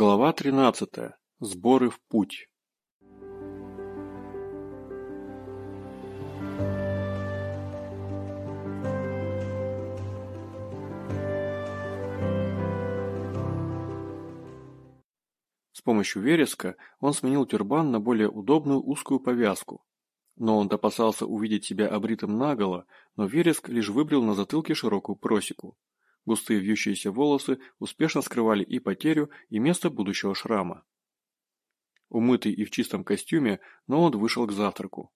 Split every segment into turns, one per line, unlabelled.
Глава 13. Сборы в путь. С помощью вереска он сменил тюрбан на более удобную узкую повязку. Но он опасался увидеть себя обритым наголо, но вереск лишь выбрил на затылке широкую просеку. Густые вьющиеся волосы успешно скрывали и потерю, и место будущего шрама. Умытый и в чистом костюме, Ноланд вышел к завтраку.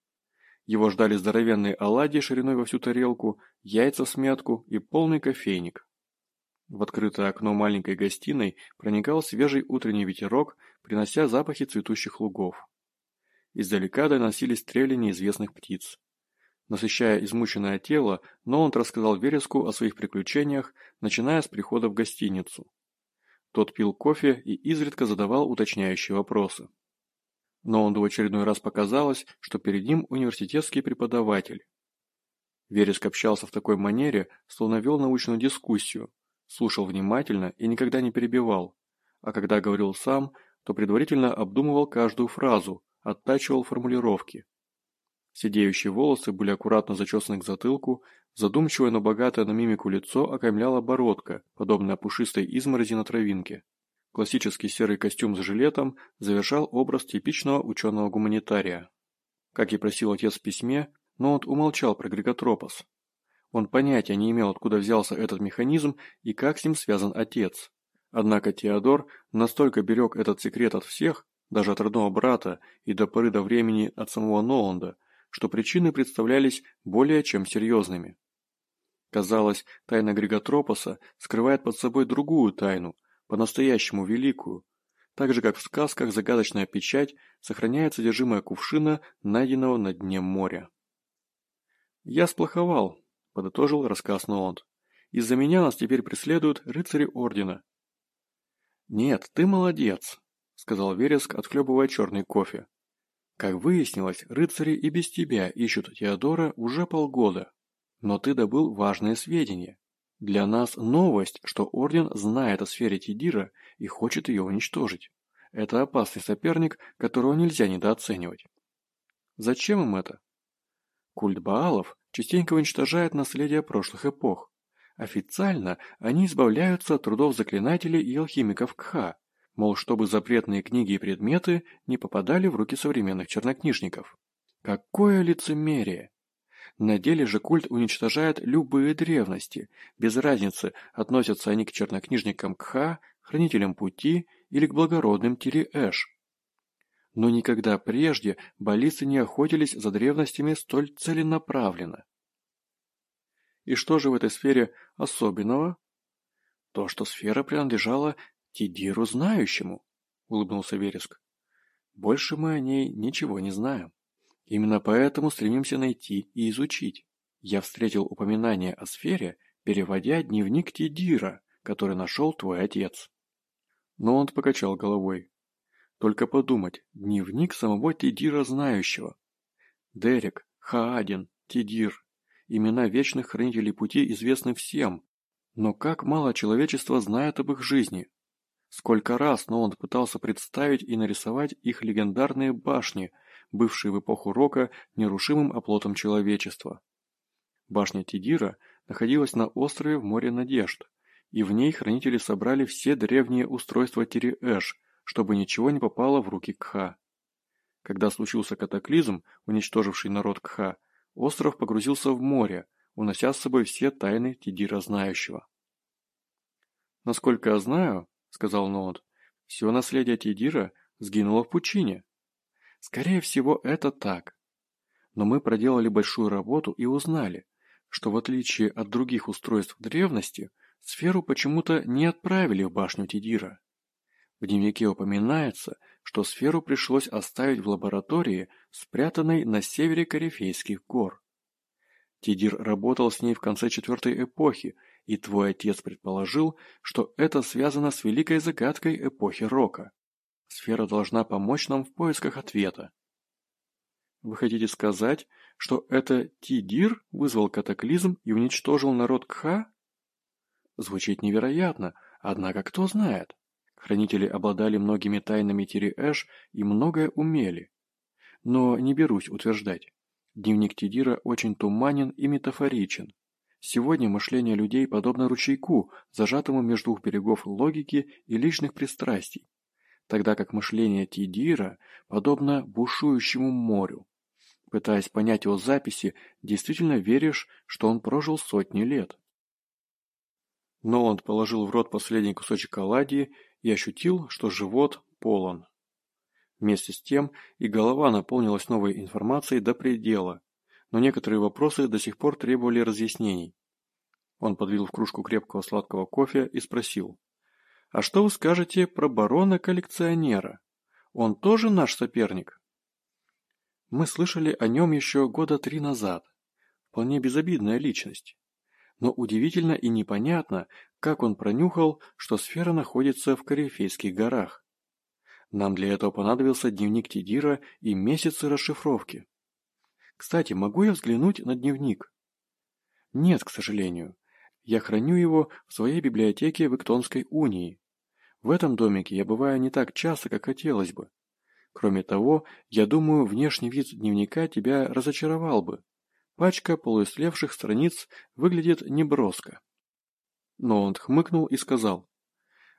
Его ждали здоровенные оладьи шириной во всю тарелку, яйца в смятку и полный кофейник. В открытое окно маленькой гостиной проникал свежий утренний ветерок, принося запахи цветущих лугов. Издалека доносились трели неизвестных птиц. Насыщая измученное тело, Ноланд рассказал Вереску о своих приключениях, начиная с прихода в гостиницу. Тот пил кофе и изредка задавал уточняющие вопросы. Ноланду в очередной раз показалось, что перед ним университетский преподаватель. Вереск общался в такой манере, словно вел научную дискуссию, слушал внимательно и никогда не перебивал, а когда говорил сам, то предварительно обдумывал каждую фразу, оттачивал формулировки. Сидеющие волосы были аккуратно зачесаны к затылку, задумчивое, но богатое на мимику лицо окаймляла бородка, подобная пушистой изморози на травинке. Классический серый костюм с жилетом завершал образ типичного ученого-гуманитария. Как и просил отец в письме, но он умолчал про Григотропос. Он понятия не имел, откуда взялся этот механизм и как с ним связан отец. Однако Теодор настолько берег этот секрет от всех, даже от родного брата и до поры до времени от самого Ноланда, что причины представлялись более чем серьезными. Казалось, тайна Григотропоса скрывает под собой другую тайну, по-настоящему великую, так же как в сказках загадочная печать сохраняет содержимое кувшина, найденного на дне моря. «Я сплоховал», – подытожил рассказ Ноланд. «Из-за меня нас теперь преследуют рыцари Ордена». «Нет, ты молодец», – сказал Вереск, отхлебывая черный кофе. Как выяснилось, рыцари и без тебя ищут Теодора уже полгода. Но ты добыл важные сведения. Для нас новость, что Орден знает о сфере Тидира и хочет ее уничтожить. Это опасный соперник, которого нельзя недооценивать. Зачем им это? Культ Баалов частенько уничтожает наследие прошлых эпох. Официально они избавляются от трудов заклинателей и алхимиков Кха, мол, чтобы запретные книги и предметы не попадали в руки современных чернокнижников. Какое лицемерие! На деле же культ уничтожает любые древности, без разницы, относятся они к чернокнижникам Кха, хранителям пути или к благородным Тири-Эш. Но никогда прежде баллисты не охотились за древностями столь целенаправленно. И что же в этой сфере особенного? То, что сфера принадлежала «Тидиру знающему», — улыбнулся Вереск. «Больше мы о ней ничего не знаем. Именно поэтому стремимся найти и изучить. Я встретил упоминание о сфере, переводя дневник Тидира, который нашел твой отец». Но он покачал головой. «Только подумать, дневник самого Тидира знающего. Дерек, Хаадин, Тидир. Имена вечных хранителей пути известны всем, но как мало человечества знает об их жизни, Сколько раз Ноланд пытался представить и нарисовать их легендарные башни, бывшие в эпоху Рока нерушимым оплотом человечества. Башня Тидира находилась на острове в море Надежд, и в ней хранители собрали все древние устройства Тири-Эш, чтобы ничего не попало в руки Кха. Когда случился катаклизм, уничтоживший народ Кха, остров погрузился в море, унося с собой все тайны Тидира Знающего. Насколько я знаю, сказал Ноланд. «Все наследие Тидира сгинуло в пучине». «Скорее всего, это так. Но мы проделали большую работу и узнали, что в отличие от других устройств древности, сферу почему-то не отправили в башню Тидира. В дневнике упоминается, что сферу пришлось оставить в лаборатории, спрятанной на севере Корифейских гор. Тидир работал с ней в конце четвертой эпохи и твой отец предположил, что это связано с великой загадкой эпохи Рока. Сфера должна помочь нам в поисках ответа. Вы хотите сказать, что это Тидир вызвал катаклизм и уничтожил народ Кха? Звучит невероятно, однако кто знает. Хранители обладали многими тайнами Тири-Эш и многое умели. Но не берусь утверждать. Дневник Тидира очень туманен и метафоричен. Сегодня мышление людей подобно ручейку, зажатому между двух берегов логики и личных пристрастий, тогда как мышление Тидира подобно бушующему морю. Пытаясь понять его записи, действительно веришь, что он прожил сотни лет. Но он положил в рот последний кусочек оладьи и ощутил, что живот полон. Вместе с тем и голова наполнилась новой информацией до предела, но некоторые вопросы до сих пор требовали разъяснений. Он подвинул в кружку крепкого сладкого кофе и спросил. «А что вы скажете про барона-коллекционера? Он тоже наш соперник?» Мы слышали о нем еще года три назад. Вполне безобидная личность. Но удивительно и непонятно, как он пронюхал, что сфера находится в Корифейских горах. Нам для этого понадобился дневник Тидира и месяцы расшифровки. Кстати, могу я взглянуть на дневник? Нет, к сожалению. Я храню его в своей библиотеке в Иктонской унии. В этом домике я бываю не так часто, как хотелось бы. Кроме того, я думаю, внешний вид дневника тебя разочаровал бы. Пачка полуислевших страниц выглядит неброско. Но он хмыкнул и сказал,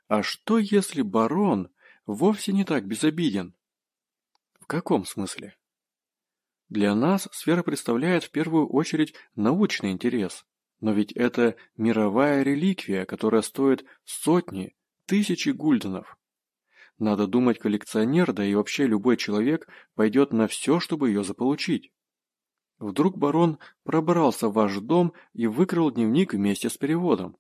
«А что, если барон вовсе не так безобиден. В каком смысле? Для нас сфера представляет в первую очередь научный интерес. Но ведь это мировая реликвия, которая стоит сотни, тысячи гульденов. Надо думать, коллекционер, да и вообще любой человек пойдет на все, чтобы ее заполучить. Вдруг барон пробрался в ваш дом и выкрал дневник вместе с переводом.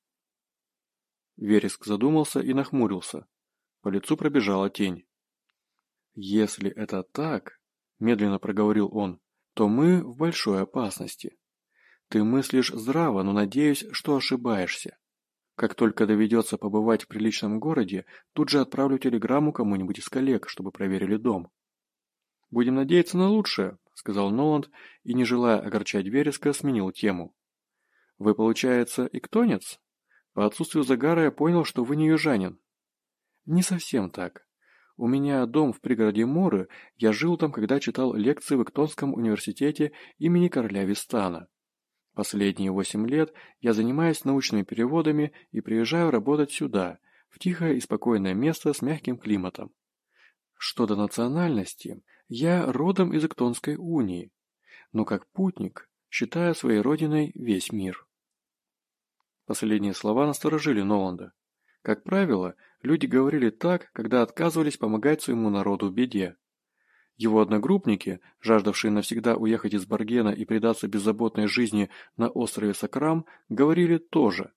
Вереск задумался и нахмурился. По лицу пробежала тень. «Если это так, — медленно проговорил он, — то мы в большой опасности. Ты мыслишь здраво, но надеюсь, что ошибаешься. Как только доведется побывать в приличном городе, тут же отправлю телеграмму кому-нибудь из коллег, чтобы проверили дом». «Будем надеяться на лучшее», — сказал Ноланд и, не желая огорчать Вереска, сменил тему. «Вы, получается, иктонец? По отсутствию загара я понял, что вы не южанин. Не совсем так. У меня дом в пригороде Моры, я жил там, когда читал лекции в Эктонском университете имени короля Вистана. Последние восемь лет я занимаюсь научными переводами и приезжаю работать сюда, в тихое и спокойное место с мягким климатом. Что до национальности, я родом из Эктонской унии, но как путник считаю своей родиной весь мир. Последние слова насторожили Ноланда. Как правило, люди говорили так, когда отказывались помогать своему народу в беде. Его одногруппники, жаждавшие навсегда уехать из Баргена и предаться беззаботной жизни на острове Сакрам, говорили тоже.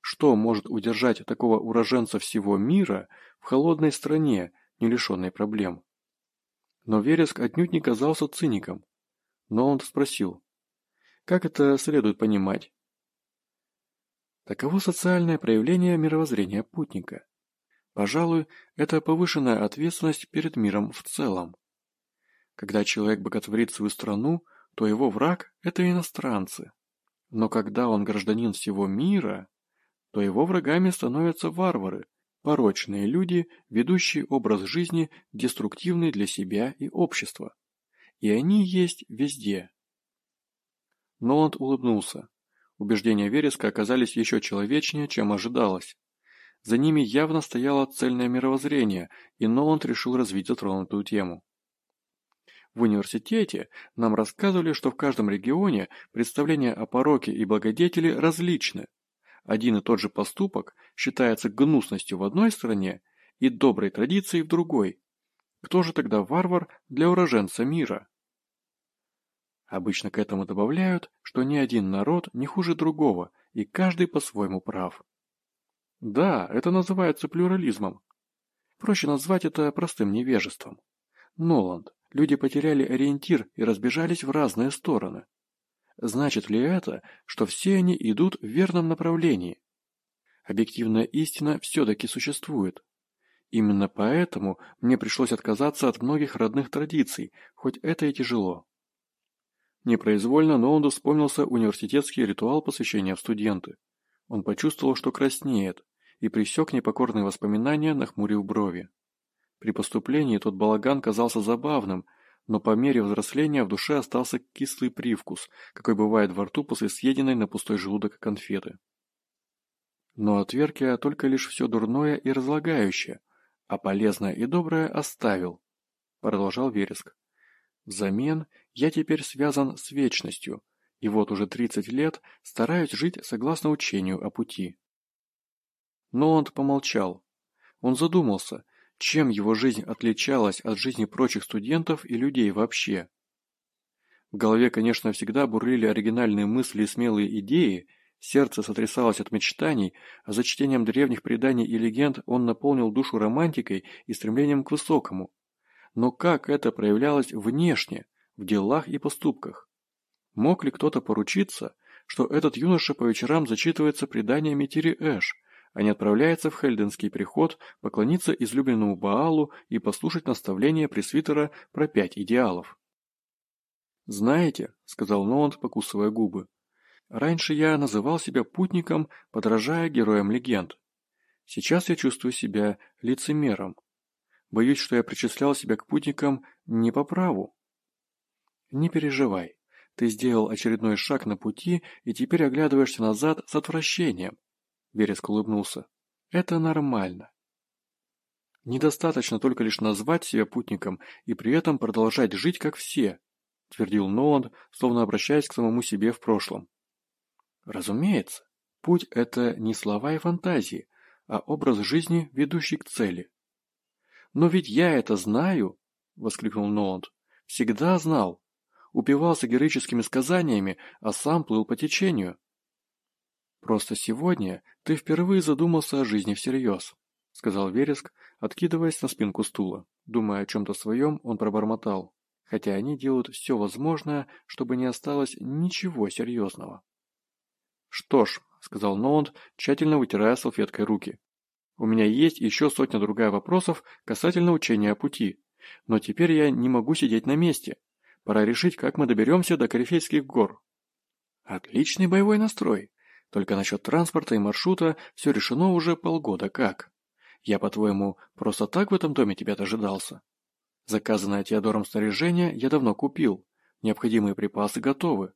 Что может удержать такого уроженца всего мира в холодной стране, не лишенной проблем? Но Вереск отнюдь не казался циником. Но он спросил, как это следует понимать? Таково социальное проявление мировоззрения путника. Пожалуй, это повышенная ответственность перед миром в целом. Когда человек боготворит свою страну, то его враг – это иностранцы. Но когда он гражданин всего мира, то его врагами становятся варвары, порочные люди, ведущие образ жизни, деструктивный для себя и общества. И они есть везде. Ноланд улыбнулся. Убеждения Вереска оказались еще человечнее, чем ожидалось. За ними явно стояло цельное мировоззрение, и Ноланд решил развить затронутую тему. В университете нам рассказывали, что в каждом регионе представления о пороке и благодетели различны. Один и тот же поступок считается гнусностью в одной стране и доброй традицией в другой. Кто же тогда варвар для уроженца мира? Обычно к этому добавляют, что ни один народ не хуже другого, и каждый по-своему прав. Да, это называется плюрализмом. Проще назвать это простым невежеством. Ноланд, люди потеряли ориентир и разбежались в разные стороны. Значит ли это, что все они идут в верном направлении? Объективная истина все-таки существует. Именно поэтому мне пришлось отказаться от многих родных традиций, хоть это и тяжело. Непроизвольно Ноланду вспомнился университетский ритуал посвящения в студенты. Он почувствовал, что краснеет, и присек непокорные воспоминания, нахмурив брови. При поступлении тот балаган казался забавным, но по мере взросления в душе остался кислый привкус, какой бывает во рту после съеденной на пустой желудок конфеты. Но отверг я только лишь все дурное и разлагающее, а полезное и доброе оставил, продолжал Вереск. Взамен я теперь связан с вечностью, и вот уже тридцать лет стараюсь жить согласно учению о пути. Но он помолчал. Он задумался, чем его жизнь отличалась от жизни прочих студентов и людей вообще. В голове, конечно, всегда бурлили оригинальные мысли и смелые идеи, сердце сотрясалось от мечтаний, а за чтением древних преданий и легенд он наполнил душу романтикой и стремлением к высокому. Но как это проявлялось внешне, в делах и поступках? Мог ли кто-то поручиться, что этот юноша по вечерам зачитывается преданиями Тири Эш, а не отправляется в Хельденский приход поклониться излюбленному Баалу и послушать наставления пресвитера про пять идеалов? «Знаете», — сказал Ноланд, покусывая губы, — «раньше я называл себя путником, подражая героям легенд. Сейчас я чувствую себя лицемером. Боюсь, что я причислял себя к путникам не по праву». «Не переживай. Ты сделал очередной шаг на пути и теперь оглядываешься назад с отвращением. Вереск улыбнулся. Это нормально. Недостаточно только лишь назвать себя путником и при этом продолжать жить как все, твердил Ноланд, словно обращаясь к самому себе в прошлом. Разумеется, путь – это не слова и фантазии, а образ жизни, ведущий к цели. «Но ведь я это знаю!» – воскликнул Ноланд. «Всегда знал упивался героическими сказаниями, а сам плыл по течению. «Просто сегодня ты впервые задумался о жизни всерьез», — сказал Вереск, откидываясь на спинку стула. Думая о чем-то своем, он пробормотал, хотя они делают все возможное, чтобы не осталось ничего серьезного. «Что ж», — сказал Ноланд, тщательно вытирая салфеткой руки, «у меня есть еще сотня другая вопросов касательно учения о пути, но теперь я не могу сидеть на месте. Пора решить, как мы доберемся до Корифейских гор. Отличный боевой настрой. Только насчет транспорта и маршрута все решено уже полгода как. Я, по-твоему, просто так в этом доме тебя дожидался? Заказанное Теодором снаряжение я давно купил. Необходимые припасы готовы.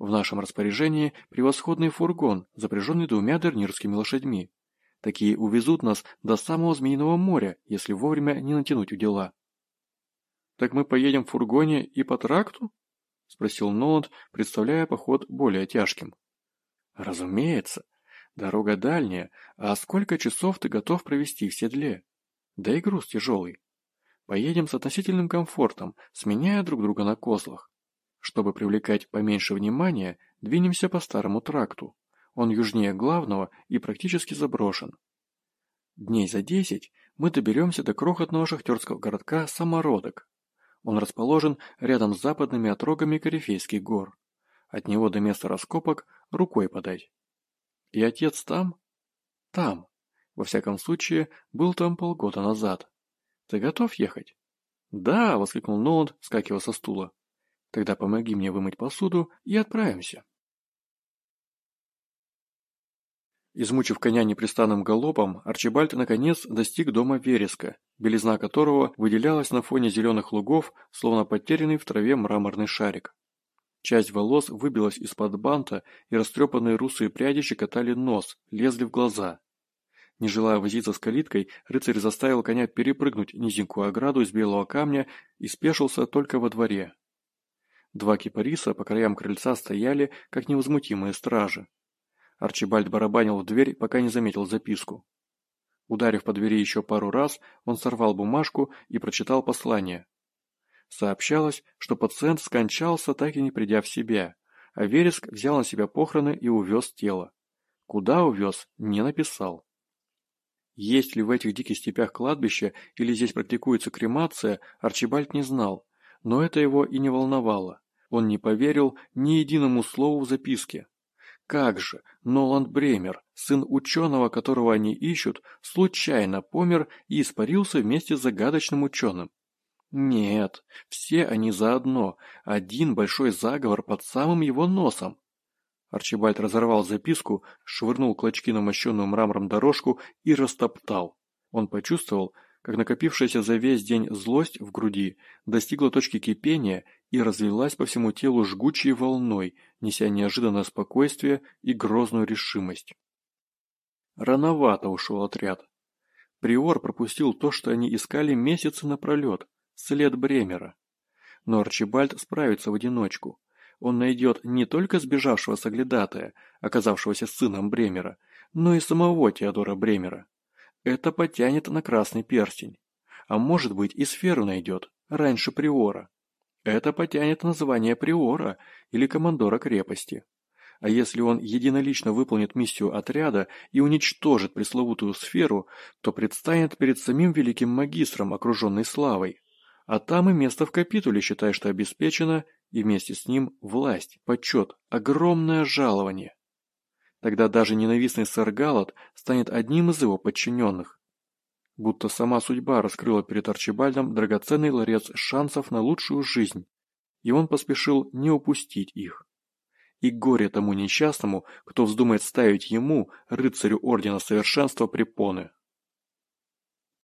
В нашем распоряжении превосходный фургон, запряженный двумя дернирскими лошадьми. Такие увезут нас до самого Змеиного моря, если вовремя не натянуть у дела. «Так мы поедем в фургоне и по тракту?» – спросил Ноланд, представляя поход более тяжким. «Разумеется. Дорога дальняя, а сколько часов ты готов провести в седле? Да и груз тяжелый. Поедем с относительным комфортом, сменяя друг друга на козлах. Чтобы привлекать поменьше внимания, двинемся по старому тракту. Он южнее главного и практически заброшен. Дней за десять мы доберемся до крохотного шахтерского городка Самородок, он расположен рядом с западными отрогами Корифейских гор. От него до места раскопок рукой подать. И отец там? Там. Во всяком случае, был там полгода назад. Ты готов ехать? Да, воскликнул Ноланд, скакивая со стула. Тогда помоги мне вымыть посуду и отправимся. Измучив коня непрестанным галопом, Арчибальд наконец достиг дома вереска, белизна которого выделялась на фоне зеленых лугов, словно потерянный в траве мраморный шарик. Часть волос выбилась из-под банта, и растрепанные русые пряди щекотали нос, лезли в глаза. Не желая возиться с калиткой, рыцарь заставил коня перепрыгнуть низенькую ограду из белого камня и спешился только во дворе. Два кипариса по краям крыльца стояли, как невозмутимые стражи. Арчибальд барабанил в дверь, пока не заметил записку. Ударив по двери еще пару раз, он сорвал бумажку и прочитал послание. Сообщалось, что пациент скончался, так и не придя в себя, а Вереск взял на себя похороны и увез тело. Куда увез, не написал. Есть ли в этих диких степях кладбище или здесь практикуется кремация, Арчибальд не знал, но это его и не волновало. Он не поверил ни единому слову в записке. Как же, Ноланд Бремер, сын ученого, которого они ищут, случайно помер и испарился вместе с загадочным ученым? Нет, все они заодно, один большой заговор под самым его носом. Арчибальд разорвал записку, швырнул клочки на мощенную мрамором дорожку и растоптал. Он почувствовал, как накопившаяся за весь день злость в груди достигла точки кипения и разлилась по всему телу жгучей волной, неся неожиданное спокойствие и грозную решимость. Рановато ушел отряд. Приор пропустил то, что они искали месяцы напролет, след Бремера. Но Арчибальд справится в одиночку он найдет не только сбежавшего соглядатая, оказавшегося сыном Бремера, но и самого Теодора Бремера. Это потянет на красный перстень. А может быть и сферу найдет, раньше Приора. Это потянет на звание Приора или командора крепости. А если он единолично выполнит миссию отряда и уничтожит пресловутую сферу, то предстанет перед самим великим магистром, окруженный славой. А там и место в капитуле, считай, что обеспечено, и вместе с ним власть, почет, огромное жалование. Тогда даже ненавистный сэр Галат станет одним из его подчиненных. Будто сама судьба раскрыла перед Арчибальдом драгоценный ларец шансов на лучшую жизнь, и он поспешил не упустить их. И горе тому несчастному, кто вздумает ставить ему, рыцарю Ордена Совершенства, препоны.